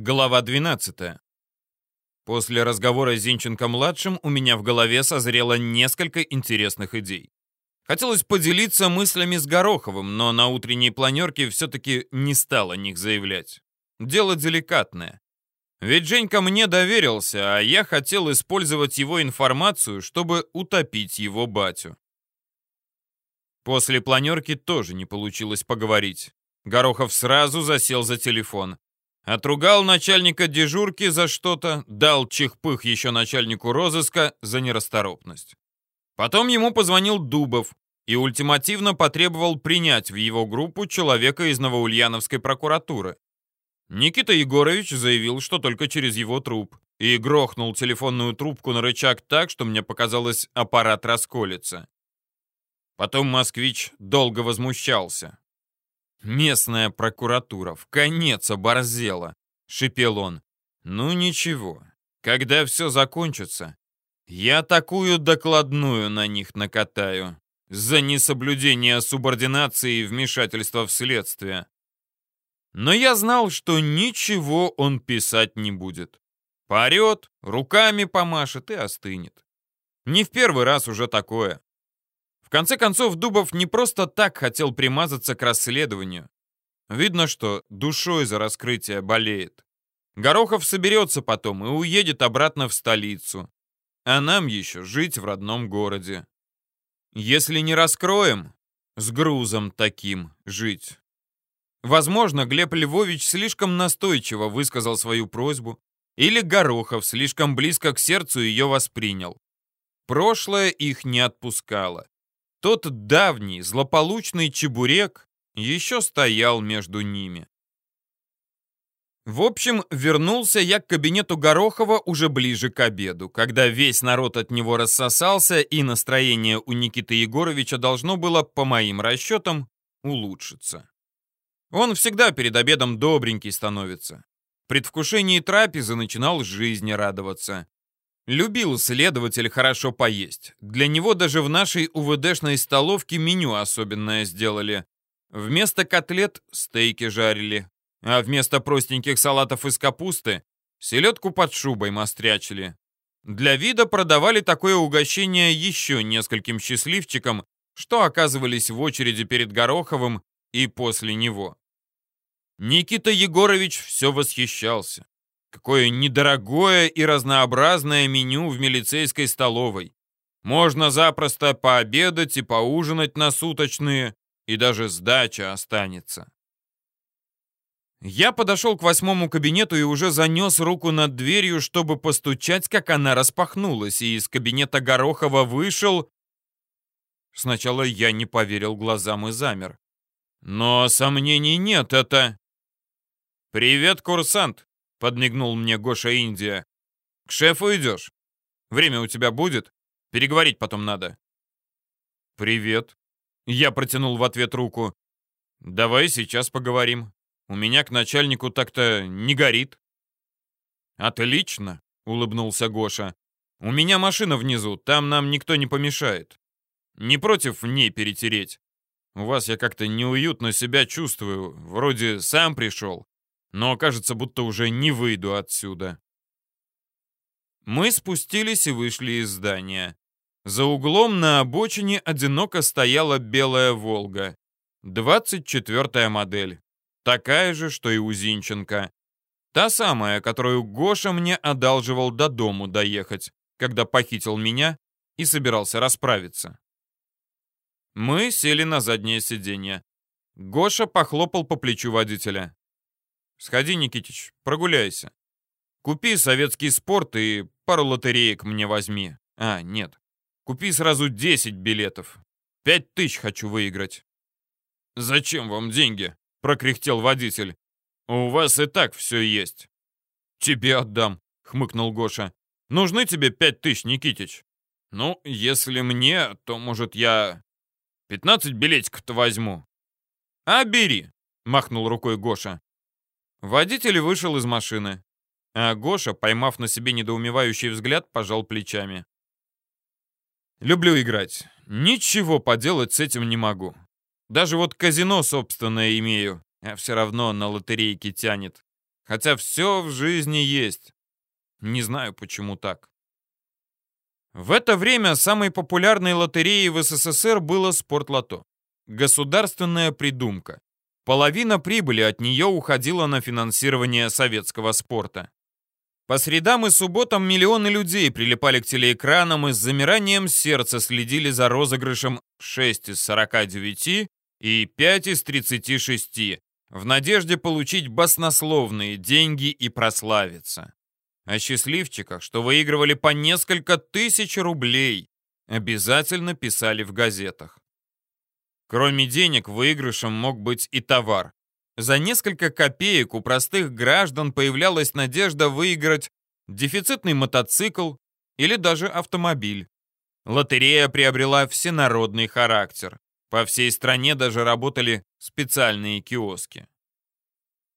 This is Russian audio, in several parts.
Глава 12. После разговора с Зинченко-младшим у меня в голове созрело несколько интересных идей. Хотелось поделиться мыслями с Гороховым, но на утренней планерке все-таки не стал о них заявлять. Дело деликатное. Ведь Женька мне доверился, а я хотел использовать его информацию, чтобы утопить его батю. После планерки тоже не получилось поговорить. Горохов сразу засел за телефон. Отругал начальника дежурки за что-то, дал чихпых еще начальнику розыска за нерасторопность. Потом ему позвонил Дубов и ультимативно потребовал принять в его группу человека из Новоульяновской прокуратуры. Никита Егорович заявил, что только через его труп, и грохнул телефонную трубку на рычаг так, что мне показалось, аппарат расколется. Потом москвич долго возмущался. «Местная прокуратура в конец оборзела», — шипел он. «Ну ничего, когда все закончится, я такую докладную на них накатаю за несоблюдение субординации и вмешательство в следствие». Но я знал, что ничего он писать не будет. Поорет, руками помашет и остынет. Не в первый раз уже такое. В конце концов, Дубов не просто так хотел примазаться к расследованию. Видно, что душой за раскрытие болеет. Горохов соберется потом и уедет обратно в столицу. А нам еще жить в родном городе. Если не раскроем, с грузом таким жить. Возможно, Глеб Львович слишком настойчиво высказал свою просьбу, или Горохов слишком близко к сердцу ее воспринял. Прошлое их не отпускало. Тот давний, злополучный чебурек еще стоял между ними. В общем, вернулся я к кабинету Горохова уже ближе к обеду, когда весь народ от него рассосался, и настроение у Никиты Егоровича должно было, по моим расчетам, улучшиться. Он всегда перед обедом добренький становится. В предвкушении трапезы начинал жизни радоваться. Любил следователь хорошо поесть. Для него даже в нашей УВДшной столовке меню особенное сделали. Вместо котлет стейки жарили, а вместо простеньких салатов из капусты селедку под шубой мострячили. Для вида продавали такое угощение еще нескольким счастливчикам, что оказывались в очереди перед Гороховым и после него. Никита Егорович все восхищался. Какое недорогое и разнообразное меню в милицейской столовой. Можно запросто пообедать и поужинать на суточные, и даже сдача останется. Я подошел к восьмому кабинету и уже занес руку над дверью, чтобы постучать, как она распахнулась, и из кабинета Горохова вышел... Сначала я не поверил глазам и замер. Но сомнений нет, это... «Привет, курсант!» — подмигнул мне Гоша Индия. «К шефу идешь? Время у тебя будет? Переговорить потом надо». «Привет». Я протянул в ответ руку. «Давай сейчас поговорим. У меня к начальнику так-то не горит». «Отлично», — улыбнулся Гоша. «У меня машина внизу, там нам никто не помешает. Не против в ней перетереть. У вас я как-то неуютно себя чувствую, вроде сам пришел, но кажется, будто уже не выйду отсюда. Мы спустились и вышли из здания. За углом на обочине одиноко стояла белая «Волга». 24-я модель. Такая же, что и у Зинченко. Та самая, которую Гоша мне одалживал до дому доехать, когда похитил меня и собирался расправиться. Мы сели на заднее сиденье. Гоша похлопал по плечу водителя. Сходи, Никитич, прогуляйся. Купи советский спорт и пару лотереек мне возьми. А, нет. Купи сразу 10 билетов. Пять тысяч хочу выиграть. Зачем вам деньги? Прокряхтел водитель. У вас и так все есть. Тебе отдам, хмыкнул Гоша. Нужны тебе пять тысяч, Никитич? Ну, если мне, то, может, я 15 билетиков-то возьму. А бери, махнул рукой Гоша. Водитель вышел из машины, а Гоша, поймав на себе недоумевающий взгляд, пожал плечами. «Люблю играть. Ничего поделать с этим не могу. Даже вот казино собственное имею, а все равно на лотерейке тянет. Хотя все в жизни есть. Не знаю, почему так. В это время самой популярной лотереей в СССР было спортлото. Государственная придумка. Половина прибыли от нее уходила на финансирование советского спорта. По средам и субботам миллионы людей прилипали к телеэкранам и с замиранием сердца следили за розыгрышем 6 из 49 и 5 из 36 в надежде получить баснословные деньги и прославиться. О счастливчиках, что выигрывали по несколько тысяч рублей, обязательно писали в газетах. Кроме денег, выигрышем мог быть и товар. За несколько копеек у простых граждан появлялась надежда выиграть дефицитный мотоцикл или даже автомобиль. Лотерея приобрела всенародный характер. По всей стране даже работали специальные киоски.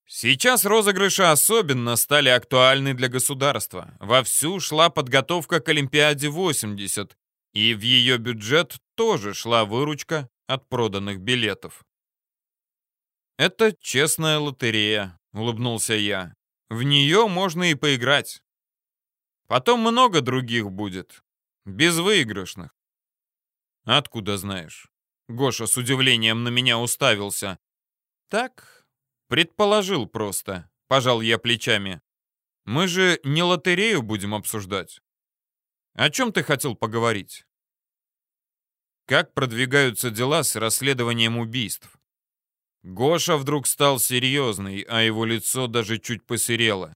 Сейчас розыгрыши особенно стали актуальны для государства. Вовсю шла подготовка к Олимпиаде 80, и в ее бюджет тоже шла выручка от проданных билетов. «Это честная лотерея», — улыбнулся я. «В нее можно и поиграть. Потом много других будет, безвыигрышных». «Откуда знаешь?» Гоша с удивлением на меня уставился. «Так, предположил просто», — пожал я плечами. «Мы же не лотерею будем обсуждать. О чем ты хотел поговорить?» Как продвигаются дела с расследованием убийств? Гоша вдруг стал серьезный, а его лицо даже чуть посерело.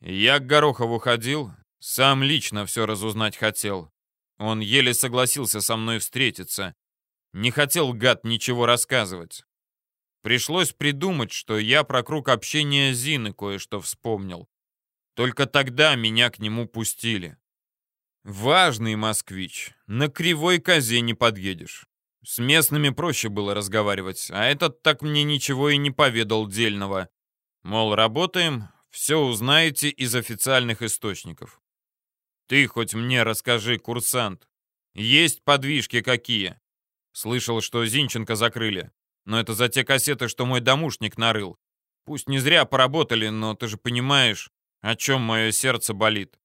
Я к Горохову ходил, сам лично все разузнать хотел. Он еле согласился со мной встретиться. Не хотел, гад, ничего рассказывать. Пришлось придумать, что я про круг общения Зины кое-что вспомнил. Только тогда меня к нему пустили. Важный москвич. На кривой козе не подъедешь. С местными проще было разговаривать, а этот так мне ничего и не поведал дельного. Мол, работаем, все узнаете из официальных источников. Ты хоть мне расскажи, курсант, есть подвижки какие? Слышал, что Зинченко закрыли, но это за те кассеты, что мой домушник нарыл. Пусть не зря поработали, но ты же понимаешь, о чем мое сердце болит.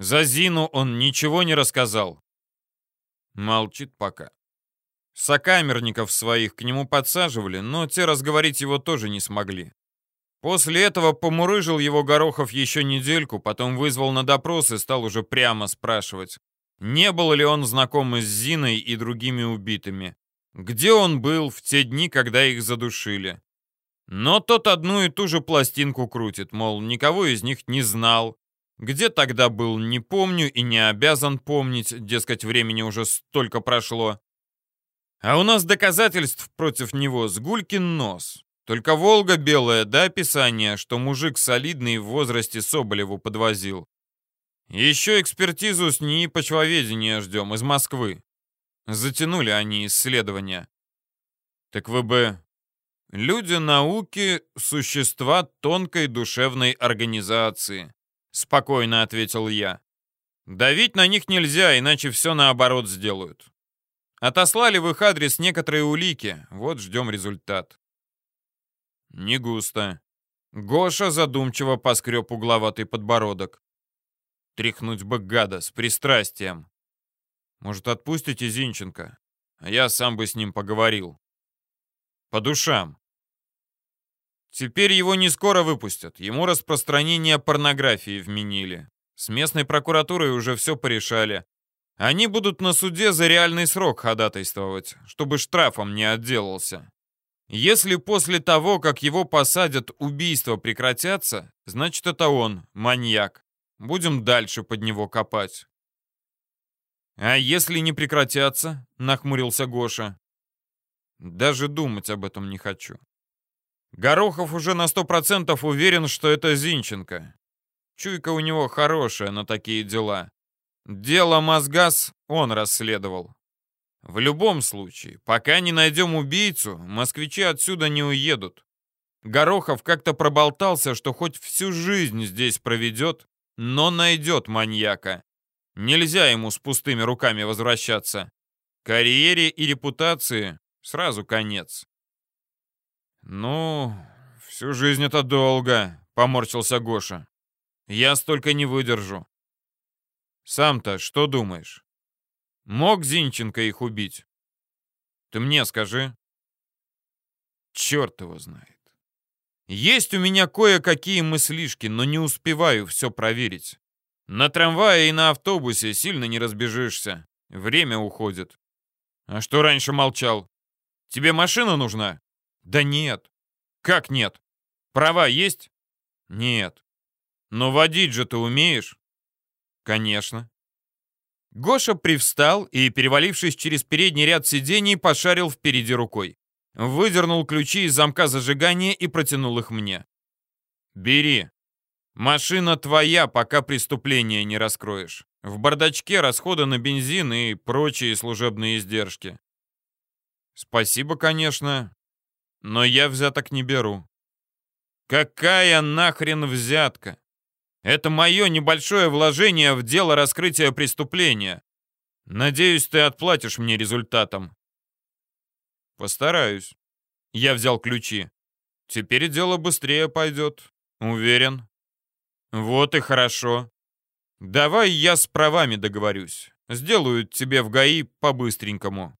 За Зину он ничего не рассказал. Молчит пока. Сокамерников своих к нему подсаживали, но те разговорить его тоже не смогли. После этого помурыжил его Горохов еще недельку, потом вызвал на допрос и стал уже прямо спрашивать, не был ли он знаком с Зиной и другими убитыми, где он был в те дни, когда их задушили. Но тот одну и ту же пластинку крутит, мол, никого из них не знал, где тогда был, не помню и не обязан помнить, дескать, времени уже столько прошло. А у нас доказательств против него с гулькин нос. Только «Волга» белая, да описание, что мужик солидный в возрасте Соболеву подвозил. Еще экспертизу с НИИ почвоведения ждем из Москвы. Затянули они исследования. Так вы бы... Люди науки — существа тонкой душевной организации. — спокойно ответил я. «Давить на них нельзя, иначе все наоборот сделают. Отослали в их адрес некоторые улики, вот ждем результат». «Не густо». Гоша задумчиво поскреб угловатый подбородок. Тряхнуть бы гада с пристрастием. Может, отпустите Зинченко? Я сам бы с ним поговорил. По душам. Теперь его не скоро выпустят. Ему распространение порнографии вменили. С местной прокуратурой уже все порешали. Они будут на суде за реальный срок ходатайствовать, чтобы штрафом не отделался. Если после того, как его посадят, убийства прекратятся, значит это он, маньяк. Будем дальше под него копать. «А если не прекратятся?» — нахмурился Гоша. «Даже думать об этом не хочу. Горохов уже на сто процентов уверен, что это Зинченко. Чуйка у него хорошая на такие дела. Дело Мозгаз он расследовал. В любом случае, пока не найдем убийцу, москвичи отсюда не уедут. Горохов как-то проболтался, что хоть всю жизнь здесь проведет, но найдет маньяка. Нельзя ему с пустыми руками возвращаться. Карьере и репутации сразу конец. «Ну, всю жизнь это долго», — поморщился Гоша. «Я столько не выдержу». «Сам-то что думаешь? Мог Зинченко их убить? Ты мне скажи». Черт его знает. Есть у меня кое-какие мыслишки, но не успеваю все проверить. На трамвае и на автобусе сильно не разбежишься. Время уходит. А что раньше молчал? Тебе машина нужна? Да нет. Как нет? Права есть? Нет. Но водить же ты умеешь? Конечно. Гоша привстал и, перевалившись через передний ряд сидений, пошарил впереди рукой. Выдернул ключи из замка зажигания и протянул их мне. «Бери. Машина твоя, пока преступление не раскроешь. В бардачке расходы на бензин и прочие служебные издержки». «Спасибо, конечно, но я взяток не беру». «Какая нахрен взятка? Это мое небольшое вложение в дело раскрытия преступления. Надеюсь, ты отплатишь мне результатом». «Постараюсь». Я взял ключи. «Теперь дело быстрее пойдет. Уверен». «Вот и хорошо. Давай я с правами договорюсь. Сделаю тебе в ГАИ по-быстренькому».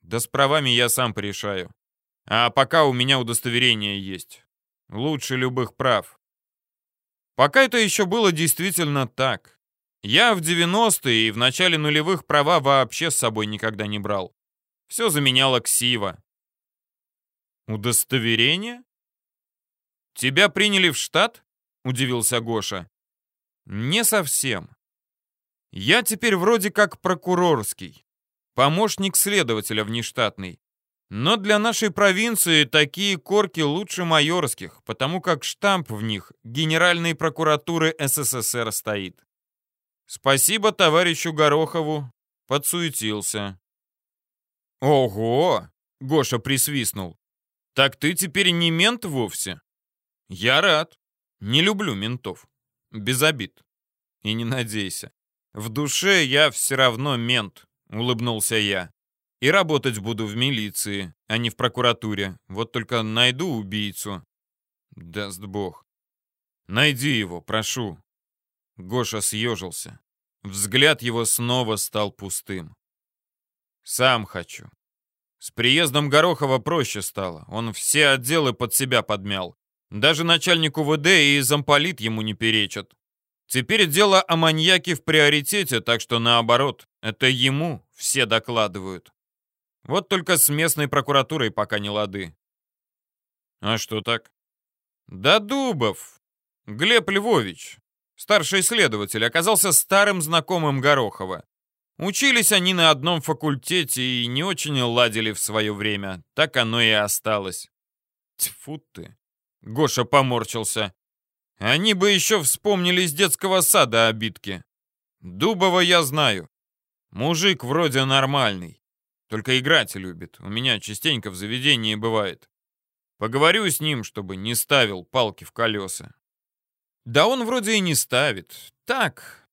«Да с правами я сам порешаю. А пока у меня удостоверение есть. Лучше любых прав». Пока это еще было действительно так. Я в 90-е и в начале нулевых права вообще с собой никогда не брал. Все заменяла ксива. «Удостоверение?» «Тебя приняли в штат?» — удивился Гоша. «Не совсем. Я теперь вроде как прокурорский, помощник следователя внештатный. Но для нашей провинции такие корки лучше майорских, потому как штамп в них Генеральной прокуратуры СССР стоит. Спасибо товарищу Горохову, подсуетился. «Ого!» — Гоша присвистнул. «Так ты теперь не мент вовсе?» «Я рад. Не люблю ментов. Без обид. И не надейся. В душе я все равно мент», — улыбнулся я. «И работать буду в милиции, а не в прокуратуре. Вот только найду убийцу». «Даст бог». «Найди его, прошу». Гоша съежился. Взгляд его снова стал пустым. Сам хочу. С приездом Горохова проще стало. Он все отделы под себя подмял. Даже начальнику ВД и замполит ему не перечат. Теперь дело о маньяке в приоритете, так что наоборот, это ему все докладывают. Вот только с местной прокуратурой пока не лады. А что так? Да Дубов. Глеб Львович, старший следователь, оказался старым знакомым Горохова. Учились они на одном факультете и не очень ладили в свое время. Так оно и осталось. Тьфу ты. Гоша поморщился. Они бы еще вспомнили из детского сада обидки. Дубова я знаю. Мужик вроде нормальный. Только играть любит. У меня частенько в заведении бывает. Поговорю с ним, чтобы не ставил палки в колеса. Да он вроде и не ставит. Так,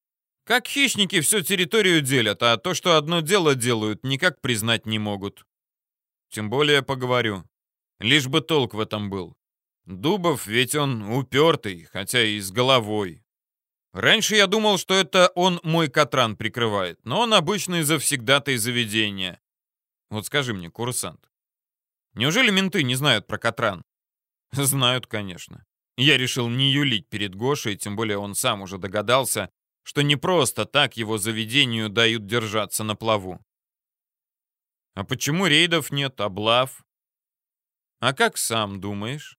как хищники всю территорию делят, а то, что одно дело делают, никак признать не могут. Тем более поговорю. Лишь бы толк в этом был. Дубов ведь он упертый, хотя и с головой. Раньше я думал, что это он мой Катран прикрывает, но он обычный завсегдатый заведения. Вот скажи мне, курсант, неужели менты не знают про Катран? Знают, конечно. Я решил не юлить перед Гошей, тем более он сам уже догадался, что не просто так его заведению дают держаться на плаву. А почему рейдов нет, облав? А как сам думаешь?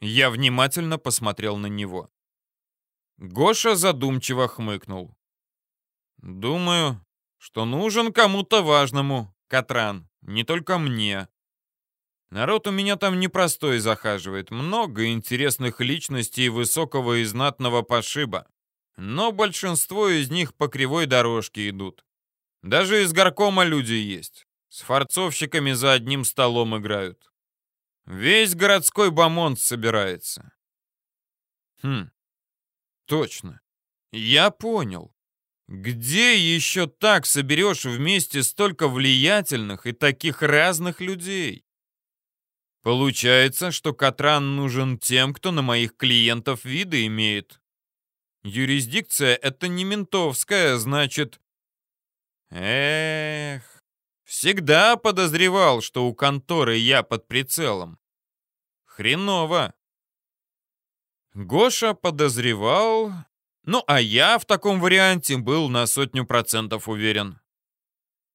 Я внимательно посмотрел на него. Гоша задумчиво хмыкнул. Думаю, что нужен кому-то важному, Катран, не только мне. Народ у меня там непростой захаживает, много интересных личностей высокого и знатного пошиба но большинство из них по кривой дорожке идут. Даже из горкома люди есть. С фарцовщиками за одним столом играют. Весь городской бомонд собирается. Хм, точно. Я понял. Где еще так соберешь вместе столько влиятельных и таких разных людей? Получается, что Катран нужен тем, кто на моих клиентов виды имеет. Юрисдикция — это не ментовская, значит... Эх, всегда подозревал, что у конторы я под прицелом. Хреново. Гоша подозревал... Ну, а я в таком варианте был на сотню процентов уверен.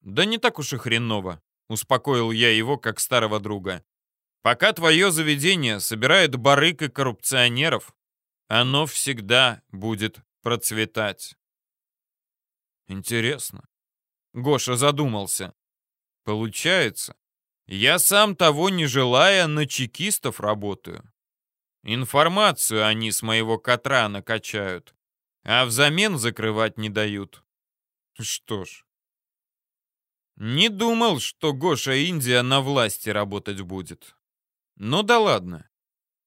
Да не так уж и хреново, успокоил я его как старого друга. Пока твое заведение собирает барык и коррупционеров, оно всегда будет процветать. Интересно. Гоша задумался. Получается, я сам того не желая на чекистов работаю. Информацию они с моего котра накачают, а взамен закрывать не дают. Что ж. Не думал, что Гоша Индия на власти работать будет. Ну да ладно.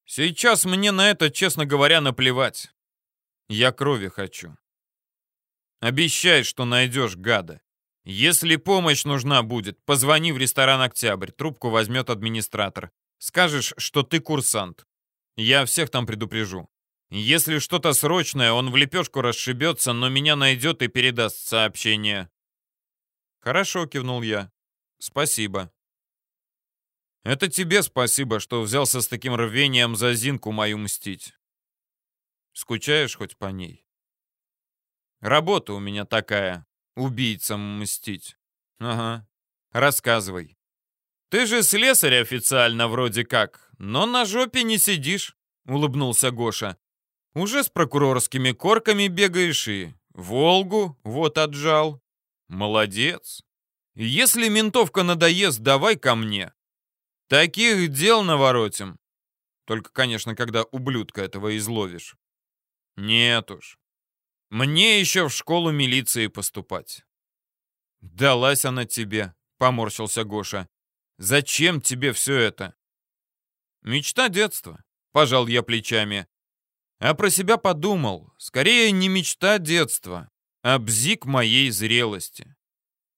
Сейчас мне на это, честно говоря, наплевать. Я крови хочу. Обещай, что найдешь гада. Если помощь нужна будет, позвони в ресторан «Октябрь». Трубку возьмет администратор. Скажешь, что ты курсант. Я всех там предупрежу. Если что-то срочное, он в лепешку расшибется, но меня найдет и передаст сообщение. Хорошо, кивнул я. Спасибо. Это тебе спасибо, что взялся с таким рвением за Зинку мою мстить. Скучаешь хоть по ней? Работа у меня такая, убийцам мстить. Ага, рассказывай. Ты же слесарь официально вроде как, но на жопе не сидишь, улыбнулся Гоша. Уже с прокурорскими корками бегаешь и Волгу вот отжал. Молодец. Если ментовка надоест, давай ко мне. Таких дел наворотим. Только, конечно, когда ублюдка этого изловишь. Нет уж. Мне еще в школу милиции поступать. Далась она тебе, поморщился Гоша. Зачем тебе все это? Мечта детства, пожал я плечами. А про себя подумал. Скорее, не мечта детства, а бзик моей зрелости.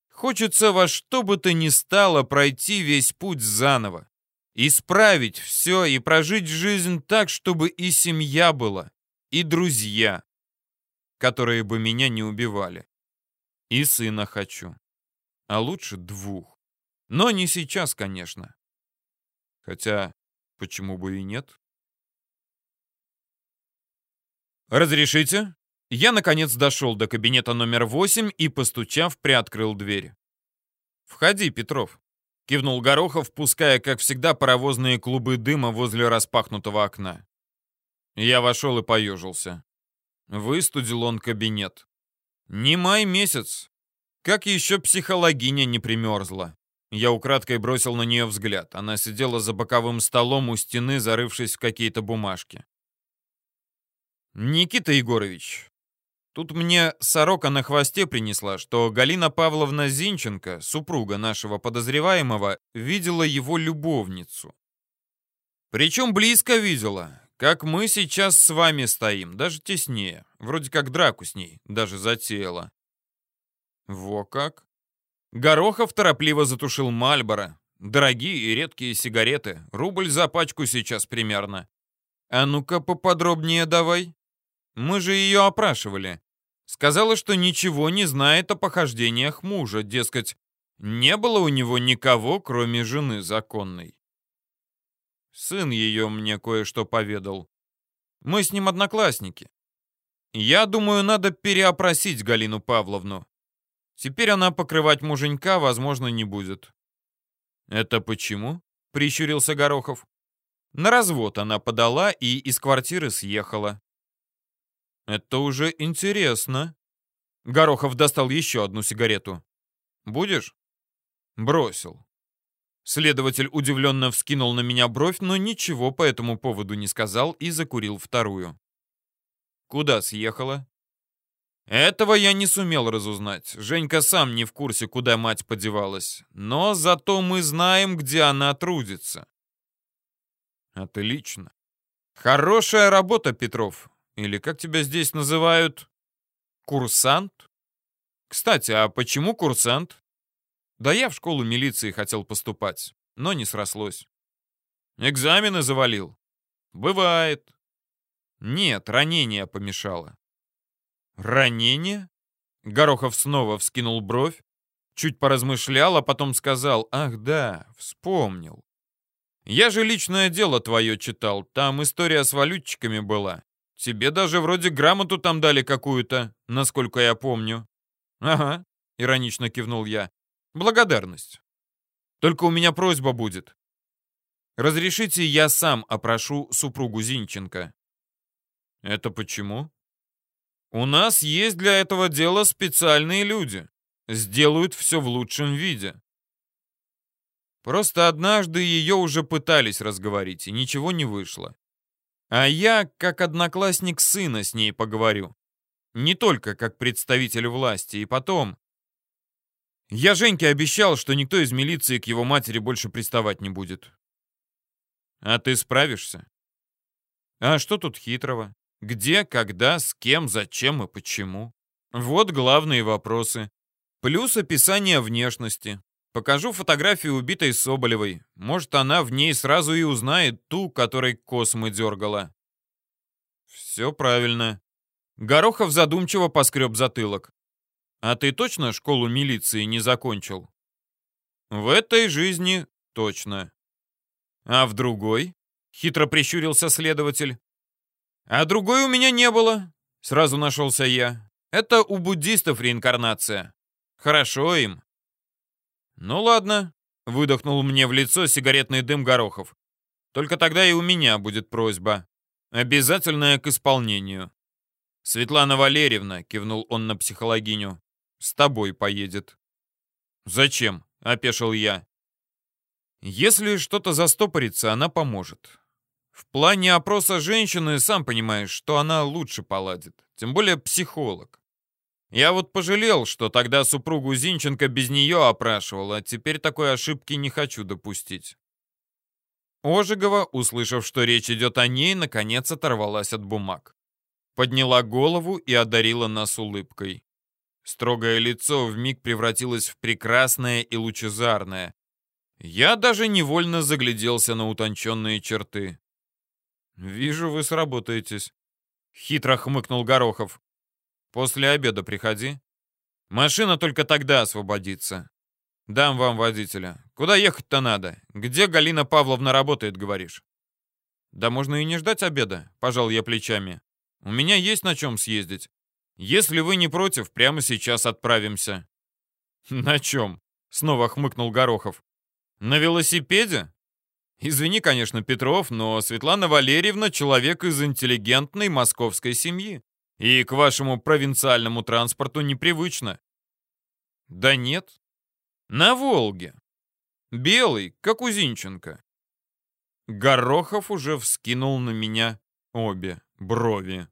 Хочется во что бы то ни стало пройти весь путь заново. Исправить все и прожить жизнь так, чтобы и семья была, и друзья, которые бы меня не убивали. И сына хочу. А лучше двух. Но не сейчас, конечно. Хотя, почему бы и нет? «Разрешите?» Я, наконец, дошел до кабинета номер восемь и, постучав, приоткрыл дверь. «Входи, Петров», — кивнул Горохов, пуская, как всегда, паровозные клубы дыма возле распахнутого окна. Я вошел и поежился. Выстудил он кабинет. Не май месяц. Как еще психологиня не примерзла. Я украдкой бросил на нее взгляд. Она сидела за боковым столом у стены, зарывшись в какие-то бумажки. «Никита Егорович, Тут мне сорока на хвосте принесла, что Галина Павловна Зинченко, супруга нашего подозреваемого, видела его любовницу. Причем близко видела, как мы сейчас с вами стоим, даже теснее. Вроде как драку с ней даже затеяла. Во как. Горохов торопливо затушил Мальборо. Дорогие и редкие сигареты. Рубль за пачку сейчас примерно. А ну-ка поподробнее давай. Мы же ее опрашивали. Сказала, что ничего не знает о похождениях мужа, дескать, не было у него никого, кроме жены законной. Сын ее мне кое-что поведал. Мы с ним одноклассники. Я думаю, надо переопросить Галину Павловну. Теперь она покрывать муженька, возможно, не будет. Это почему? Прищурился Горохов. На развод она подала и из квартиры съехала. Это уже интересно. Горохов достал еще одну сигарету. Будешь? Бросил. Следователь удивленно вскинул на меня бровь, но ничего по этому поводу не сказал и закурил вторую. Куда съехала? Этого я не сумел разузнать. Женька сам не в курсе, куда мать подевалась. Но зато мы знаем, где она трудится. Отлично. Хорошая работа, Петров. Или как тебя здесь называют? Курсант? Кстати, а почему курсант? Да я в школу милиции хотел поступать, но не срослось. Экзамены завалил? Бывает. Нет, ранение помешало. Ранение? Горохов снова вскинул бровь, чуть поразмышлял, а потом сказал, ах да, вспомнил. Я же личное дело твое читал, там история с валютчиками была. Тебе даже вроде грамоту там дали какую-то, насколько я помню. Ага, иронично кивнул я. Благодарность. Только у меня просьба будет. Разрешите, я сам опрошу супругу Зинченко. Это почему? У нас есть для этого дела специальные люди. Сделают все в лучшем виде. Просто однажды ее уже пытались разговорить, и ничего не вышло. А я, как одноклассник сына, с ней поговорю. Не только как представитель власти. И потом... Я Женьке обещал, что никто из милиции к его матери больше приставать не будет. А ты справишься? А что тут хитрого? Где, когда, с кем, зачем и почему? Вот главные вопросы. Плюс описание внешности. Покажу фотографию убитой Соболевой. Может, она в ней сразу и узнает ту, которой космы дергала. Все правильно. Горохов задумчиво поскреб затылок. А ты точно школу милиции не закончил? В этой жизни точно. А в другой? Хитро прищурился следователь. А другой у меня не было. Сразу нашелся я. Это у буддистов реинкарнация. Хорошо им. Ну ладно, выдохнул мне в лицо сигаретный дым Горохов. Только тогда и у меня будет просьба. Обязательная к исполнению. Светлана Валерьевна, кивнул он на психологиню, с тобой поедет. Зачем? опешил я. Если что-то застопорится, она поможет. В плане опроса женщины, сам понимаешь, что она лучше поладит. Тем более психолог. Я вот пожалел, что тогда супругу Зинченко без нее опрашивал, а теперь такой ошибки не хочу допустить. Ожегова, услышав, что речь идет о ней, наконец оторвалась от бумаг. Подняла голову и одарила нас улыбкой. Строгое лицо вмиг превратилось в прекрасное и лучезарное. Я даже невольно загляделся на утонченные черты. «Вижу, вы сработаетесь», — хитро хмыкнул Горохов. «После обеда приходи. Машина только тогда освободится. Дам вам водителя. Куда ехать-то надо? Где Галина Павловна работает, говоришь?» «Да можно и не ждать обеда», — пожал я плечами. «У меня есть на чем съездить. Если вы не против, прямо сейчас отправимся». «На чем?» — снова хмыкнул Горохов. «На велосипеде?» Извини, конечно, Петров, но Светлана Валерьевна человек из интеллигентной московской семьи. И к вашему провинциальному транспорту непривычно. Да нет. На Волге. Белый, как у Зинченко. Горохов уже вскинул на меня обе брови.